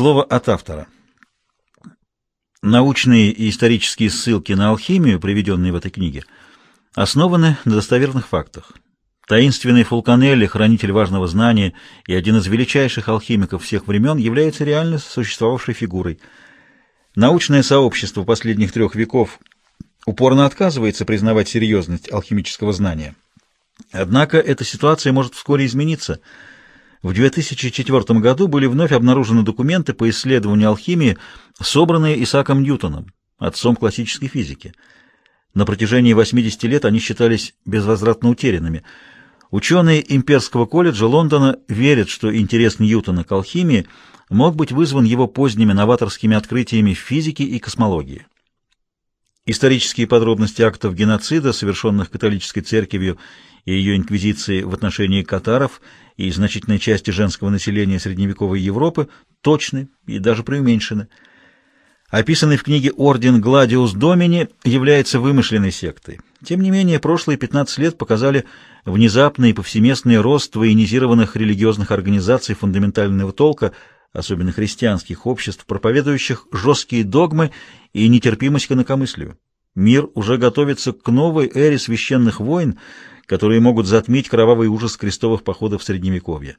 Слово от автора. Научные и исторические ссылки на алхимию, приведенные в этой книге, основаны на достоверных фактах. Таинственный Фулканелли, хранитель важного знания и один из величайших алхимиков всех времен, является реально существовавшей фигурой. Научное сообщество последних трех веков упорно отказывается признавать серьезность алхимического знания. Однако эта ситуация может вскоре измениться. В 2004 году были вновь обнаружены документы по исследованию алхимии, собранные Исааком Ньютоном, отцом классической физики. На протяжении 80 лет они считались безвозвратно утерянными. Ученые Имперского колледжа Лондона верят, что интерес Ньютона к алхимии мог быть вызван его поздними новаторскими открытиями в физике и космологии. Исторические подробности актов геноцида, совершенных католической церковью и ее инквизицией в отношении катаров и значительной части женского населения средневековой Европы, точны и даже преуменьшены. Описанный в книге орден Гладиус Домини является вымышленной сектой. Тем не менее, прошлые 15 лет показали внезапный и повсеместный рост военизированных религиозных организаций фундаментального толка, особенно христианских обществ, проповедующих жесткие догмы и нетерпимость к инакомыслию. Мир уже готовится к новой эре священных войн, которые могут затмить кровавый ужас крестовых походов Средневековья.